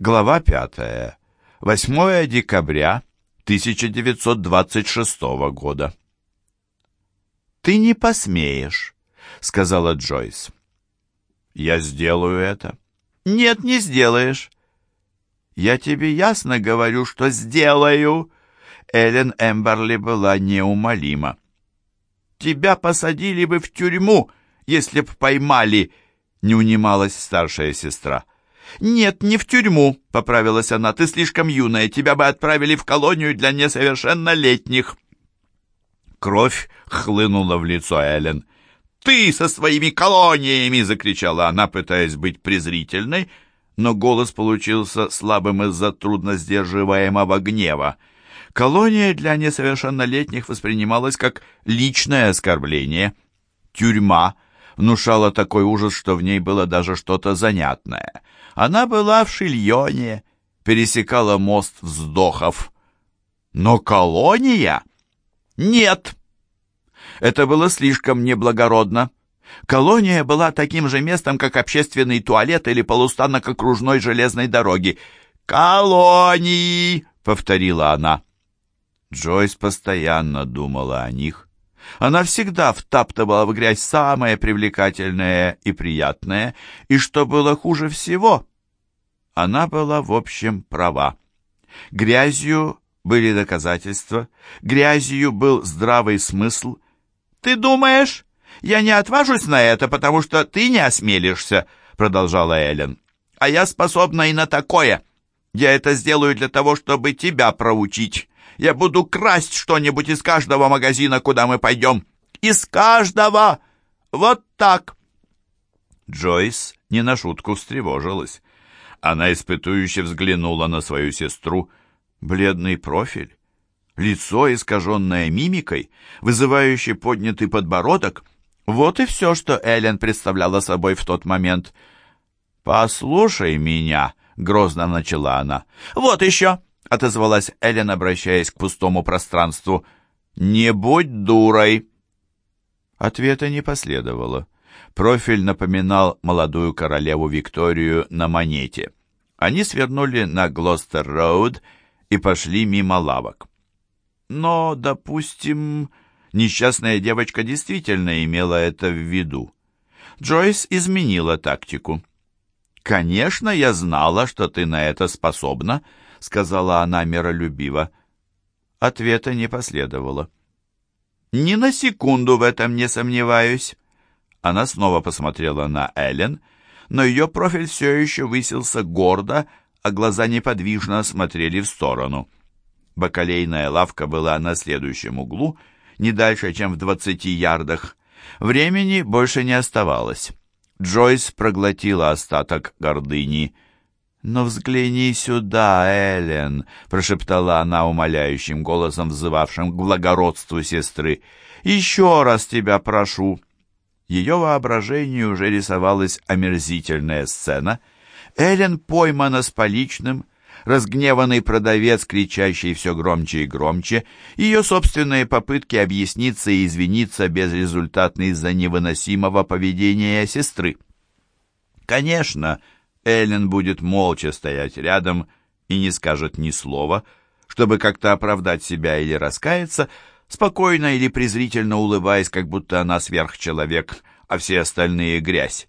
Глава 5. 8 декабря 1926 года. «Ты не посмеешь», — сказала Джойс. «Я сделаю это». «Нет, не сделаешь». «Я тебе ясно говорю, что сделаю». Эллен Эмберли была неумолима. «Тебя посадили бы в тюрьму, если б поймали», — не унималась старшая сестра. «Нет, не в тюрьму», — поправилась она. «Ты слишком юная, тебя бы отправили в колонию для несовершеннолетних». Кровь хлынула в лицо Эллен. «Ты со своими колониями!» — закричала она, пытаясь быть презрительной, но голос получился слабым из-за трудно сдерживаемого гнева. Колония для несовершеннолетних воспринималась как личное оскорбление. Тюрьма внушала такой ужас, что в ней было даже что-то занятное. Она была в Шильоне, пересекала мост вздохов. Но колония? Нет! Это было слишком неблагородно. Колония была таким же местом, как общественный туалет или полустанок окружной железной дороги. «Колонии!» — повторила она. Джойс постоянно думала о них. Она всегда втаптывала в грязь самое привлекательное и приятное, и что было хуже всего, она была, в общем, права. Грязью были доказательства, грязью был здравый смысл. «Ты думаешь, я не отважусь на это, потому что ты не осмелишься?» продолжала Эллен. «А я способна и на такое. Я это сделаю для того, чтобы тебя проучить. Я буду красть что-нибудь из каждого магазина, куда мы пойдем. Из каждого! Вот так!» Джойс не на шутку встревожилась. Она испытующе взглянула на свою сестру. Бледный профиль, лицо, искаженное мимикой, вызывающий поднятый подбородок. Вот и все, что Эллен представляла собой в тот момент. «Послушай меня», — грозно начала она. «Вот еще», — отозвалась Эллен, обращаясь к пустому пространству. «Не будь дурой». Ответа не последовало. Профиль напоминал молодую королеву Викторию на монете. Они свернули на Глостер-Роуд и пошли мимо лавок. Но, допустим, несчастная девочка действительно имела это в виду. Джойс изменила тактику. «Конечно, я знала, что ты на это способна», — сказала она миролюбиво. Ответа не последовало. «Ни на секунду в этом не сомневаюсь». Она снова посмотрела на Эллен, но ее профиль все еще высился гордо, а глаза неподвижно смотрели в сторону. Бакалейная лавка была на следующем углу, не дальше, чем в двадцати ярдах. Времени больше не оставалось. Джойс проглотила остаток гордыни. «Но взгляни сюда, Эллен!» — прошептала она умоляющим голосом, взывавшим к благородству сестры. «Еще раз тебя прошу!» Ее воображению уже рисовалась омерзительная сцена. Эллен поймана с поличным, разгневанный продавец, кричащий все громче и громче, ее собственные попытки объясниться и извиниться безрезультатны из-за невыносимого поведения сестры. Конечно, Эллен будет молча стоять рядом и не скажет ни слова, чтобы как-то оправдать себя или раскаяться, спокойно или презрительно улыбаясь, как будто она сверхчеловек, а все остальные грязь.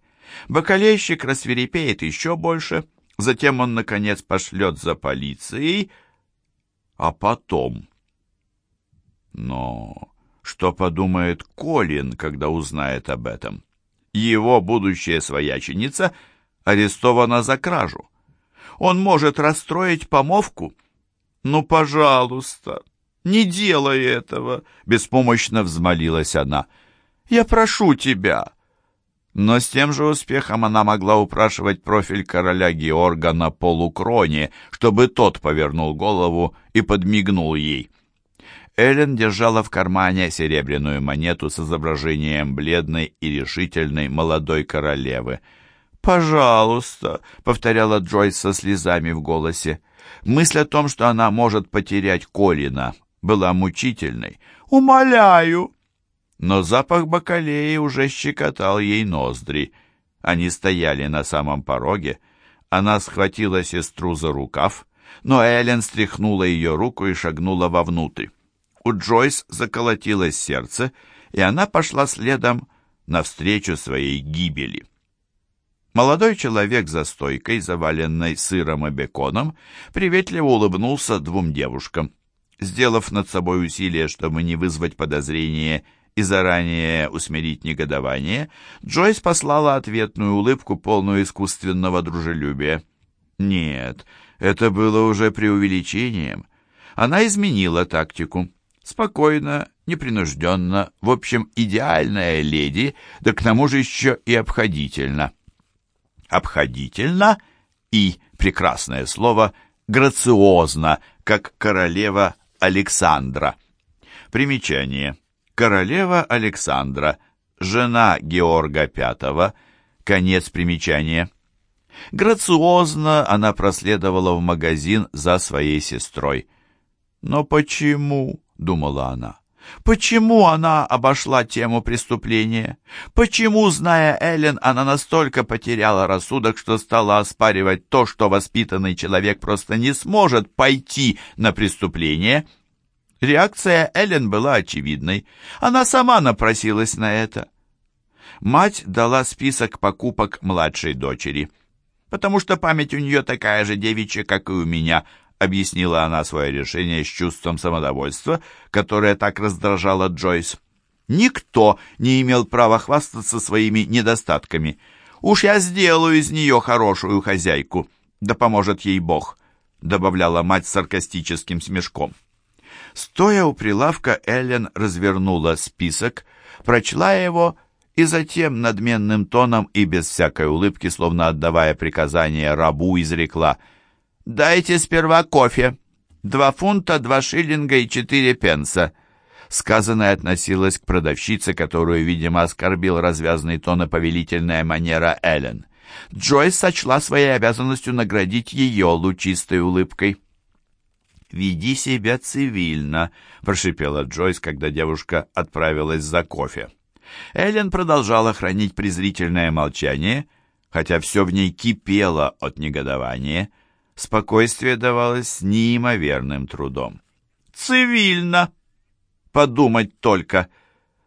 Бакалейщик рассверепеет еще больше, затем он, наконец, пошлет за полицией, а потом... Но что подумает Колин, когда узнает об этом? Его будущая свояченица арестована за кражу. Он может расстроить помовку. Ну, пожалуйста, «Не делай этого!» — беспомощно взмолилась она. «Я прошу тебя!» Но с тем же успехом она могла упрашивать профиль короля Георга на полукроне, чтобы тот повернул голову и подмигнул ей. Эллен держала в кармане серебряную монету с изображением бледной и решительной молодой королевы. «Пожалуйста», — повторяла Джойс со слезами в голосе, — мысль о том, что она может потерять Колина, была мучительной. «Умоляю!» Но запах бакалеи уже щекотал ей ноздри. Они стояли на самом пороге. Она схватила сестру за рукав, но Эллен стряхнула ее руку и шагнула вовнутрь. У Джойс заколотилось сердце, и она пошла следом навстречу своей гибели. Молодой человек за стойкой, заваленной сыром и беконом, приветливо улыбнулся двум девушкам. Сделав над собой усилие, чтобы не вызвать подозрения и заранее усмирить негодование, Джойс послала ответную улыбку, полную искусственного дружелюбия. Нет, это было уже преувеличением. Она изменила тактику. Спокойно, непринужденно, в общем, идеальная леди, да к тому же еще и обходительно. Обходительно и, прекрасное слово, грациозно, как королева Александра. Примечание. Королева Александра, жена Георга V, конец примечания. Грациозно она проследовала в магазин за своей сестрой. «Но почему?» — думала она. Почему она обошла тему преступления? Почему, зная Эллен, она настолько потеряла рассудок, что стала оспаривать то, что воспитанный человек просто не сможет пойти на преступление? Реакция Эллен была очевидной. Она сама напросилась на это. Мать дала список покупок младшей дочери. Потому что память у нее такая же девичья, как и у меня — объяснила она свое решение с чувством самодовольства, которое так раздражало Джойс. «Никто не имел права хвастаться своими недостатками. Уж я сделаю из нее хорошую хозяйку, да поможет ей Бог», добавляла мать с саркастическим смешком. Стоя у прилавка, Эллен развернула список, прочла его и затем надменным тоном и без всякой улыбки, словно отдавая приказание рабу, изрекла — «Дайте сперва кофе. Два фунта, два шиллинга и четыре пенса». Сказанное относилось к продавщице, которую, видимо, оскорбил развязный тон и повелительная манера Эллен. Джойс сочла своей обязанностью наградить ее лучистой улыбкой. «Веди себя цивильно», — прошипела Джойс, когда девушка отправилась за кофе. Эллен продолжала хранить презрительное молчание, хотя все в ней кипело от негодования. Спокойствие давалось неимоверным трудом. «Цивильно! Подумать только!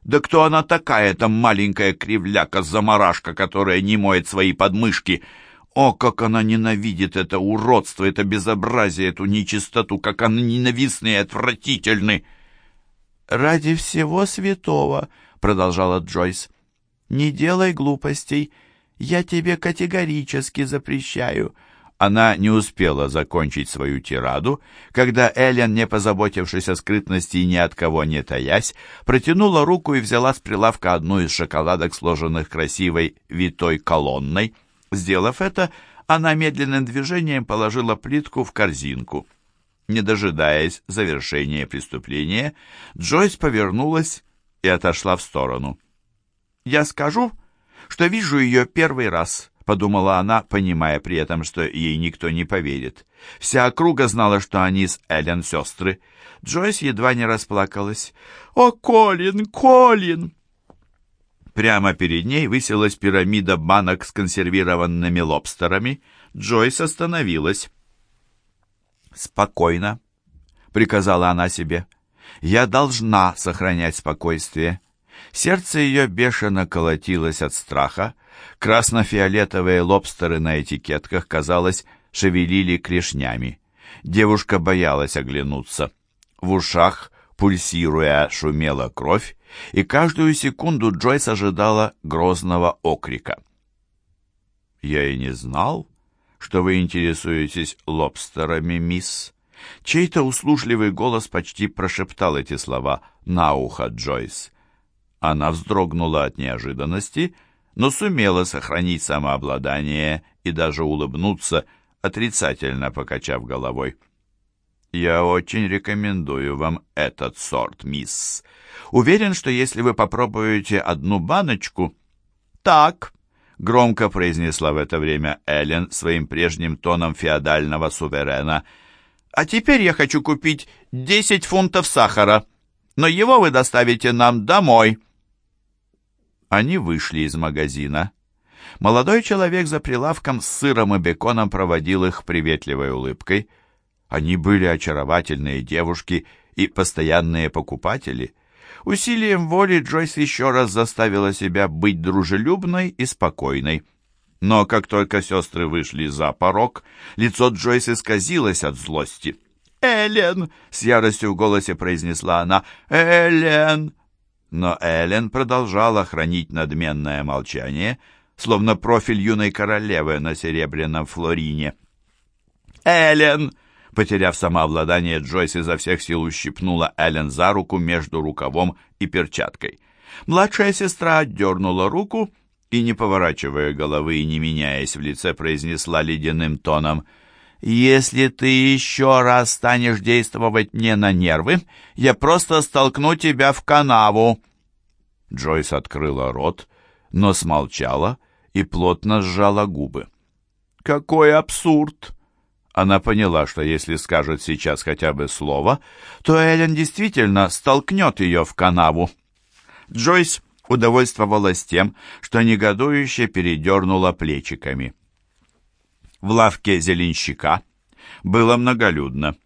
Да кто она такая, эта маленькая кривляка-замарашка, которая не моет свои подмышки? О, как она ненавидит это уродство, это безобразие, эту нечистоту, как они ненавистны и отвратительны!» «Ради всего святого!» — продолжала Джойс. «Не делай глупостей. Я тебе категорически запрещаю. Она не успела закончить свою тираду, когда Эллен, не позаботившись о скрытности и ни от кого не таясь, протянула руку и взяла с прилавка одну из шоколадок, сложенных красивой витой колонной. Сделав это, она медленным движением положила плитку в корзинку. Не дожидаясь завершения преступления, Джойс повернулась и отошла в сторону. «Я скажу, что вижу ее первый раз», — подумала она, понимая при этом, что ей никто не поверит. Вся округа знала, что они с Эллен сестры. Джойс едва не расплакалась. «О, Колин, Колин!» Прямо перед ней высилась пирамида банок с консервированными лобстерами. Джойс остановилась. «Спокойно», — приказала она себе. «Я должна сохранять спокойствие». Сердце ее бешено колотилось от страха, Красно-фиолетовые лобстеры на этикетках, казалось, шевелили клешнями. Девушка боялась оглянуться. В ушах, пульсируя, шумела кровь, и каждую секунду Джойс ожидала грозного окрика. «Я и не знал, что вы интересуетесь лобстерами, мисс». Чей-то услужливый голос почти прошептал эти слова на ухо Джойс. Она вздрогнула от неожиданности, но сумела сохранить самообладание и даже улыбнуться, отрицательно покачав головой. «Я очень рекомендую вам этот сорт, мисс. Уверен, что если вы попробуете одну баночку...» «Так», — громко произнесла в это время Эллен своим прежним тоном феодального суверена. «А теперь я хочу купить десять фунтов сахара, но его вы доставите нам домой». Они вышли из магазина. Молодой человек за прилавком с сыром и беконом проводил их приветливой улыбкой. Они были очаровательные девушки и постоянные покупатели. Усилием воли Джойс еще раз заставила себя быть дружелюбной и спокойной. Но как только сестры вышли за порог, лицо Джойс исказилось от злости. «Эллен!» — с яростью в голосе произнесла она. «Эллен!» Но Эллен продолжала хранить надменное молчание, словно профиль юной королевы на серебряном флорине. «Эллен!» Потеряв самообладание, Джойс изо всех сил ущипнула Эллен за руку между рукавом и перчаткой. Младшая сестра отдернула руку и, не поворачивая головы и не меняясь в лице, произнесла ледяным тоном «Если ты еще раз станешь действовать мне на нервы, я просто столкну тебя в канаву». Джойс открыла рот, но смолчала и плотно сжала губы. «Какой абсурд!» Она поняла, что если скажет сейчас хотя бы слово, то Эллен действительно столкнет ее в канаву. Джойс удовольствовалась тем, что негодующе передернула плечиками. В лавке зеленщика было многолюдно.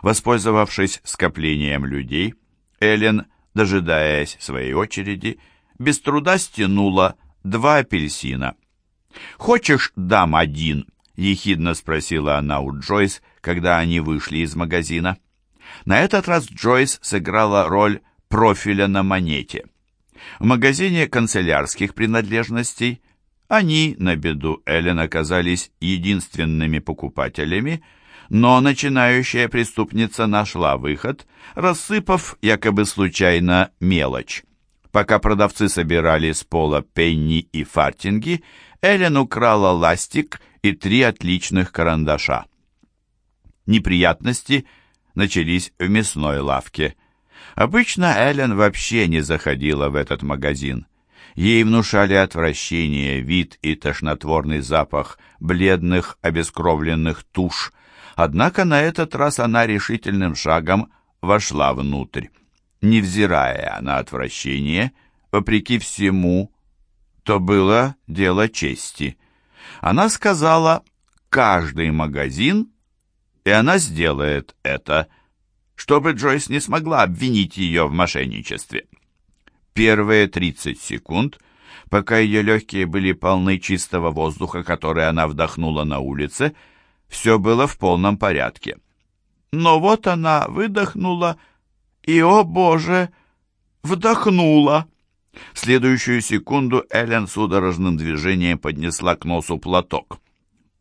Воспользовавшись скоплением людей, Эллен, дожидаясь своей очереди, без труда стянула два апельсина. «Хочешь, дам один?» ехидно спросила она у Джойс, когда они вышли из магазина. На этот раз Джойс сыграла роль профиля на монете. В магазине канцелярских принадлежностей они, на беду Эллен, оказались единственными покупателями, но начинающая преступница нашла выход, рассыпав якобы случайно мелочь. Пока продавцы собирали с пола пенни и фартинги, Эллен украла ластик и три отличных карандаша. Неприятности начались в мясной лавке. Обычно Эллен вообще не заходила в этот магазин. Ей внушали отвращение, вид и тошнотворный запах бледных, обескровленных туш. Однако на этот раз она решительным шагом вошла внутрь. Невзирая на отвращение, вопреки всему, то было дело чести. Она сказала «каждый магазин», и она сделает это, чтобы Джойс не смогла обвинить ее в мошенничестве. Первые 30 секунд, пока ее легкие были полны чистого воздуха, который она вдохнула на улице, все было в полном порядке. Но вот она выдохнула и, о боже, вдохнула. В следующую секунду Эллен судорожным движением поднесла к носу платок.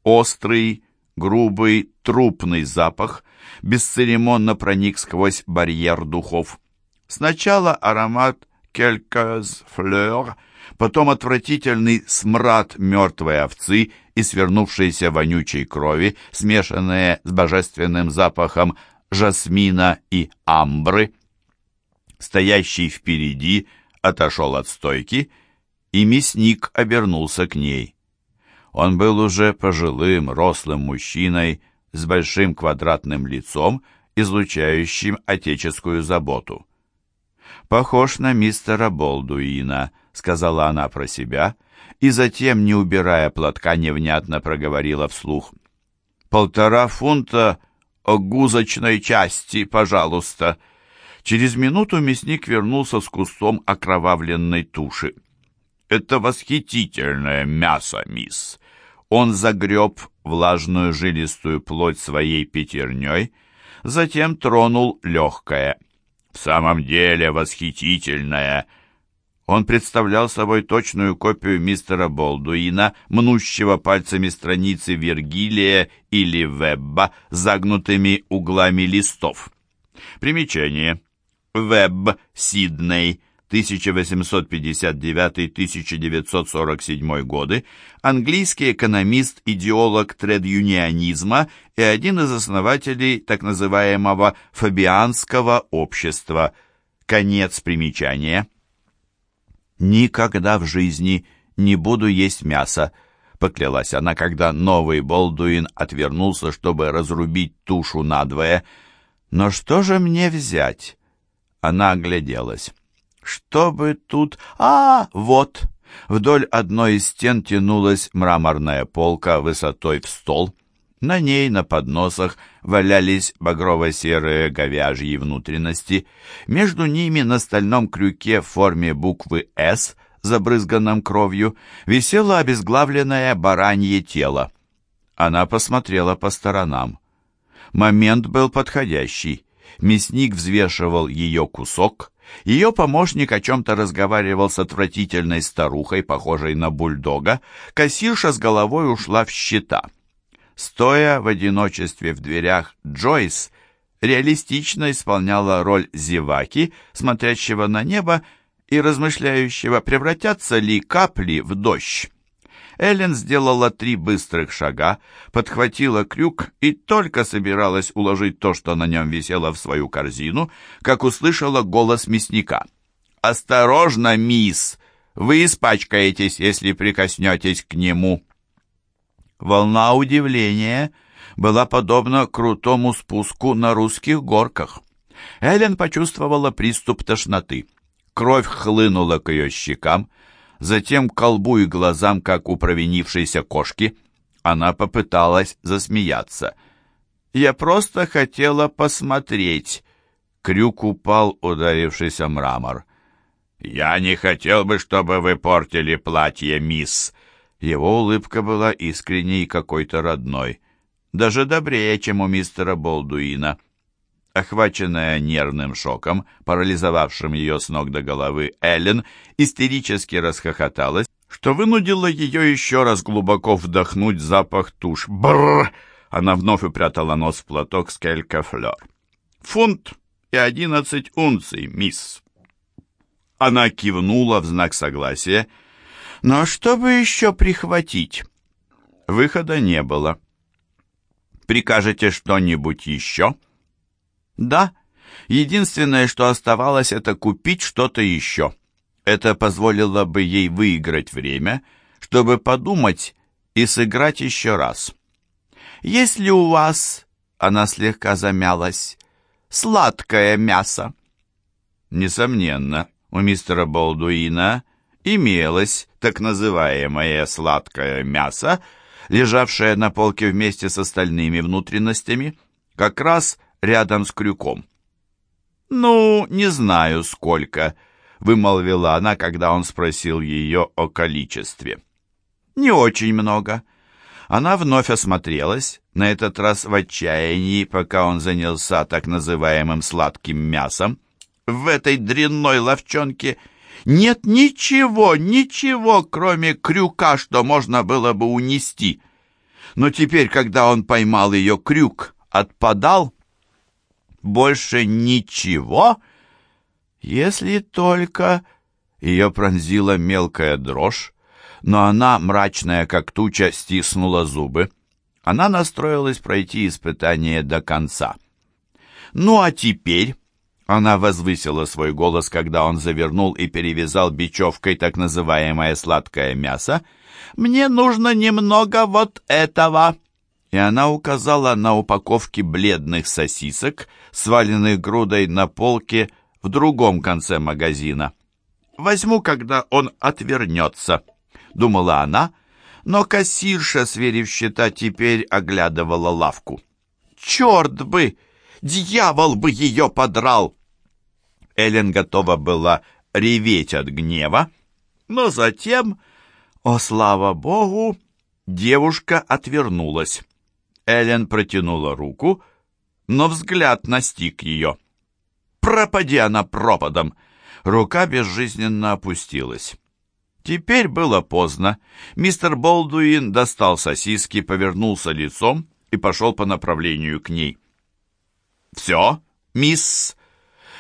Острый, грубый, трупный запах бесцеремонно проник сквозь барьер духов. Сначала аромат «Quelques fleurs», потом отвратительный смрад мертвой овцы и свернувшейся вонючей крови, смешанные с божественным запахом жасмина и амбры. Стоящий впереди – отошел от стойки, и мясник обернулся к ней. Он был уже пожилым, рослым мужчиной с большим квадратным лицом, излучающим отеческую заботу. «Похож на мистера Болдуина», — сказала она про себя, и затем, не убирая платка, невнятно проговорила вслух. «Полтора фунта гузочной части, пожалуйста». Через минуту мясник вернулся с куском окровавленной туши. «Это восхитительное мясо, мисс!» Он загреб влажную жилистую плоть своей пятерней, затем тронул легкое. «В самом деле восхитительное!» Он представлял собой точную копию мистера Болдуина, мнущего пальцами страницы Вергилия или Вебба загнутыми углами листов. Примечание. Веб Сидней 1859-1947 годы, английский экономист, идеолог тред-юнионизма и один из основателей так называемого фабианского общества. Конец примечания. «Никогда в жизни не буду есть мясо», — поклялась она, когда новый Болдуин отвернулся, чтобы разрубить тушу надвое. «Но что же мне взять?» Она огляделась. «Что бы тут... А, вот!» Вдоль одной из стен тянулась мраморная полка высотой в стол. На ней, на подносах, валялись багрово-серые говяжьи внутренности. Между ними на стальном крюке в форме буквы «С», забрызганном кровью, висело обезглавленное баранье тело. Она посмотрела по сторонам. Момент был подходящий. Мясник взвешивал ее кусок, ее помощник о чем-то разговаривал с отвратительной старухой, похожей на бульдога, кассирша с головой ушла в счета. Стоя в одиночестве в дверях, Джойс реалистично исполняла роль зеваки, смотрящего на небо и размышляющего, превратятся ли капли в дождь. Эллен сделала три быстрых шага, подхватила крюк и только собиралась уложить то, что на нем висело, в свою корзину, как услышала голос мясника. «Осторожно, мисс! Вы испачкаетесь, если прикоснетесь к нему!» Волна удивления была подобна крутому спуску на русских горках. Эллен почувствовала приступ тошноты. Кровь хлынула к ее щекам, затем к колбу и глазам, как у провинившейся кошки. Она попыталась засмеяться. «Я просто хотела посмотреть». Крюк упал, ударившись о мрамор. «Я не хотел бы, чтобы вы портили платье, мисс». Его улыбка была искренней и какой-то родной. Даже добрее, чем у мистера Болдуина. Охваченная нервным шоком, парализовавшим ее с ног до головы, Эллен истерически расхохоталась, что вынудило ее еще раз глубоко вдохнуть запах тушь. Бррр! Она вновь упрятала нос в платок с келькафлер. «Фунт и одиннадцать унций, мисс!» Она кивнула в знак согласия. «Но что бы еще прихватить?» Выхода не было. «Прикажете что-нибудь еще?» Да, единственное, что оставалось, это купить что-то еще. Это позволило бы ей выиграть время, чтобы подумать и сыграть еще раз. «Есть у вас...» — она слегка замялась. «Сладкое мясо?» Несомненно, у мистера Болдуина имелось так называемое сладкое мясо, лежавшее на полке вместе с остальными внутренностями, как раз рядом с крюком. «Ну, не знаю, сколько», — вымолвила она, когда он спросил ее о количестве. «Не очень много». Она вновь осмотрелась, на этот раз в отчаянии, пока он занялся так называемым сладким мясом. В этой дрянной ловчонке нет ничего, ничего, кроме крюка, что можно было бы унести. Но теперь, когда он поймал ее крюк, отпадал, больше ничего? Если только...» Ее пронзила мелкая дрожь, но она, мрачная как туча, стиснула зубы. Она настроилась пройти испытание до конца. «Ну а теперь...» Она возвысила свой голос, когда он завернул и перевязал бечевкой так называемое сладкое мясо. «Мне нужно немного вот этого!» И она указала на упаковки бледных сосисок, сваленных грудой на полке в другом конце магазина. «Возьму, когда он отвернется», — думала она, но кассирша, сверив счета, теперь оглядывала лавку. «Черт бы! Дьявол бы ее подрал!» Эллен готова была реветь от гнева, но затем, о слава богу, девушка отвернулась. Эллен протянула руку, но взгляд настиг ее. «Пропади она пропадом!» Рука безжизненно опустилась. Теперь было поздно. Мистер Болдуин достал сосиски, повернулся лицом и пошел по направлению к ней. «Все, мисс!»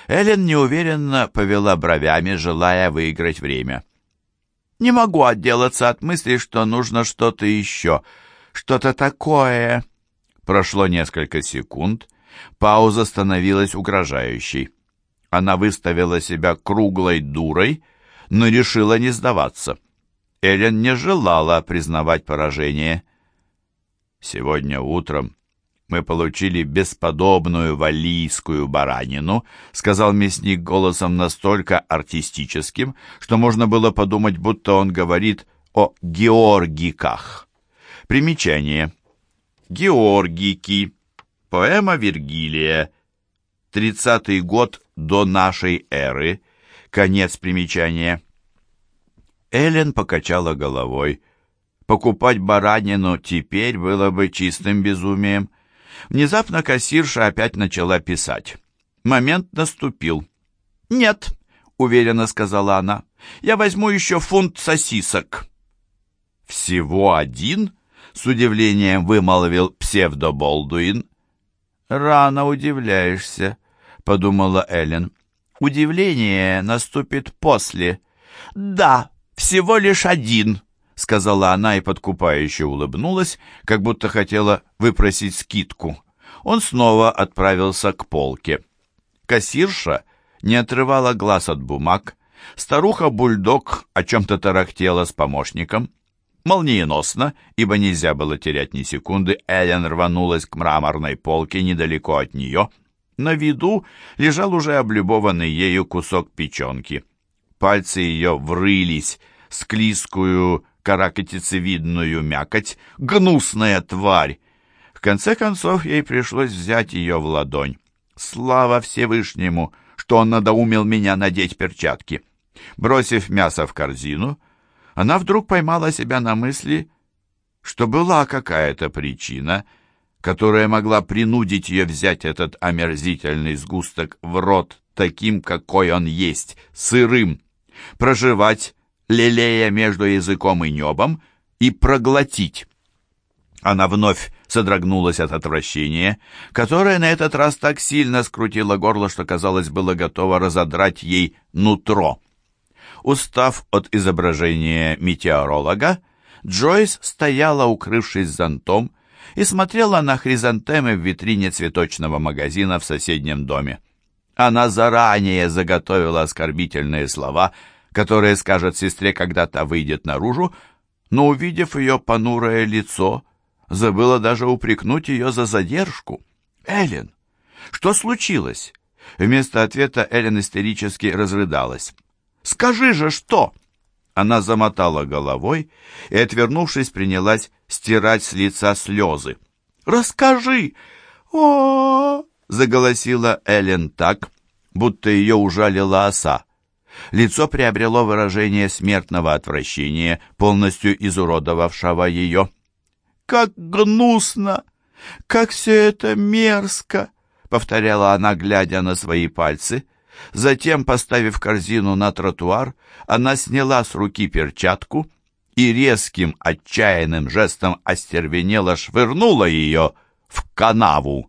Эллен неуверенно повела бровями, желая выиграть время. «Не могу отделаться от мысли, что нужно что-то еще, что-то такое...» Прошло несколько секунд, пауза становилась угрожающей. Она выставила себя круглой дурой, но решила не сдаваться. Эллен не желала признавать поражение. Сегодня утром мы получили бесподобную валийскую баранину», сказал мясник голосом настолько артистическим, что можно было подумать, будто он говорит о георгиках. Примечание. Георгики. Поэма Вергилия. Тридцатый год до нашей эры. Конец примечания. Эллен покачала головой. Покупать баранину теперь было бы чистым безумием. Внезапно кассирша опять начала писать. Момент наступил. «Нет», — уверенно сказала она, — «я возьму еще фунт сосисок». «Всего один?» — с удивлением вымолвил псевдоболдуин. «Рано удивляешься», — подумала Эллен. «Удивление наступит после». «Да, всего лишь один», — сказала она и подкупающе улыбнулась, как будто хотела выпросить скидку. Он снова отправился к полке. Кассирша не отрывала глаз от бумаг. Старуха-бульдог о чем-то тарахтела с помощником. Молниеносно, ибо нельзя было терять ни секунды, Эллен рванулась к мраморной полке недалеко от нее. На виду лежал уже облюбованный ею кусок печенки. Пальцы ее врылись, склизкую каракатицевидную мякоть, гнусная тварь. В конце концов, ей пришлось взять ее в ладонь. Слава Всевышнему, что он надоумил меня надеть перчатки. Бросив мясо в корзину, она вдруг поймала себя на мысли, что была какая-то причина, которая могла принудить ее взять этот омерзительный сгусток в рот таким, какой он есть, сырым, проживать лелея между языком и небом, и проглотить. Она вновь содрогнулась от отвращения, которое на этот раз так сильно скрутило горло, что, казалось, было готово разодрать ей нутро. Устав от изображения метеоролога, Джойс стояла, укрывшись зонтом, и смотрела на хризантемы в витрине цветочного магазина в соседнем доме. Она заранее заготовила оскорбительные слова — которое скажет сестре, когда та выйдет наружу, но, увидев ее понурое лицо, забыла даже упрекнуть ее за задержку. «Эллен, что случилось?» Вместо ответа Эллен истерически разрыдалась. «Скажи же, что?» Она замотала головой и, отвернувшись, принялась стирать с лица слезы. «Расскажи!» о, -о, -о заголосила Эллен так, будто ее ужалила оса. Лицо приобрело выражение смертного отвращения, полностью изуродовавшего ее. «Как гнусно! Как все это мерзко!» — повторяла она, глядя на свои пальцы. Затем, поставив корзину на тротуар, она сняла с руки перчатку и резким, отчаянным жестом остервенело швырнула ее в канаву.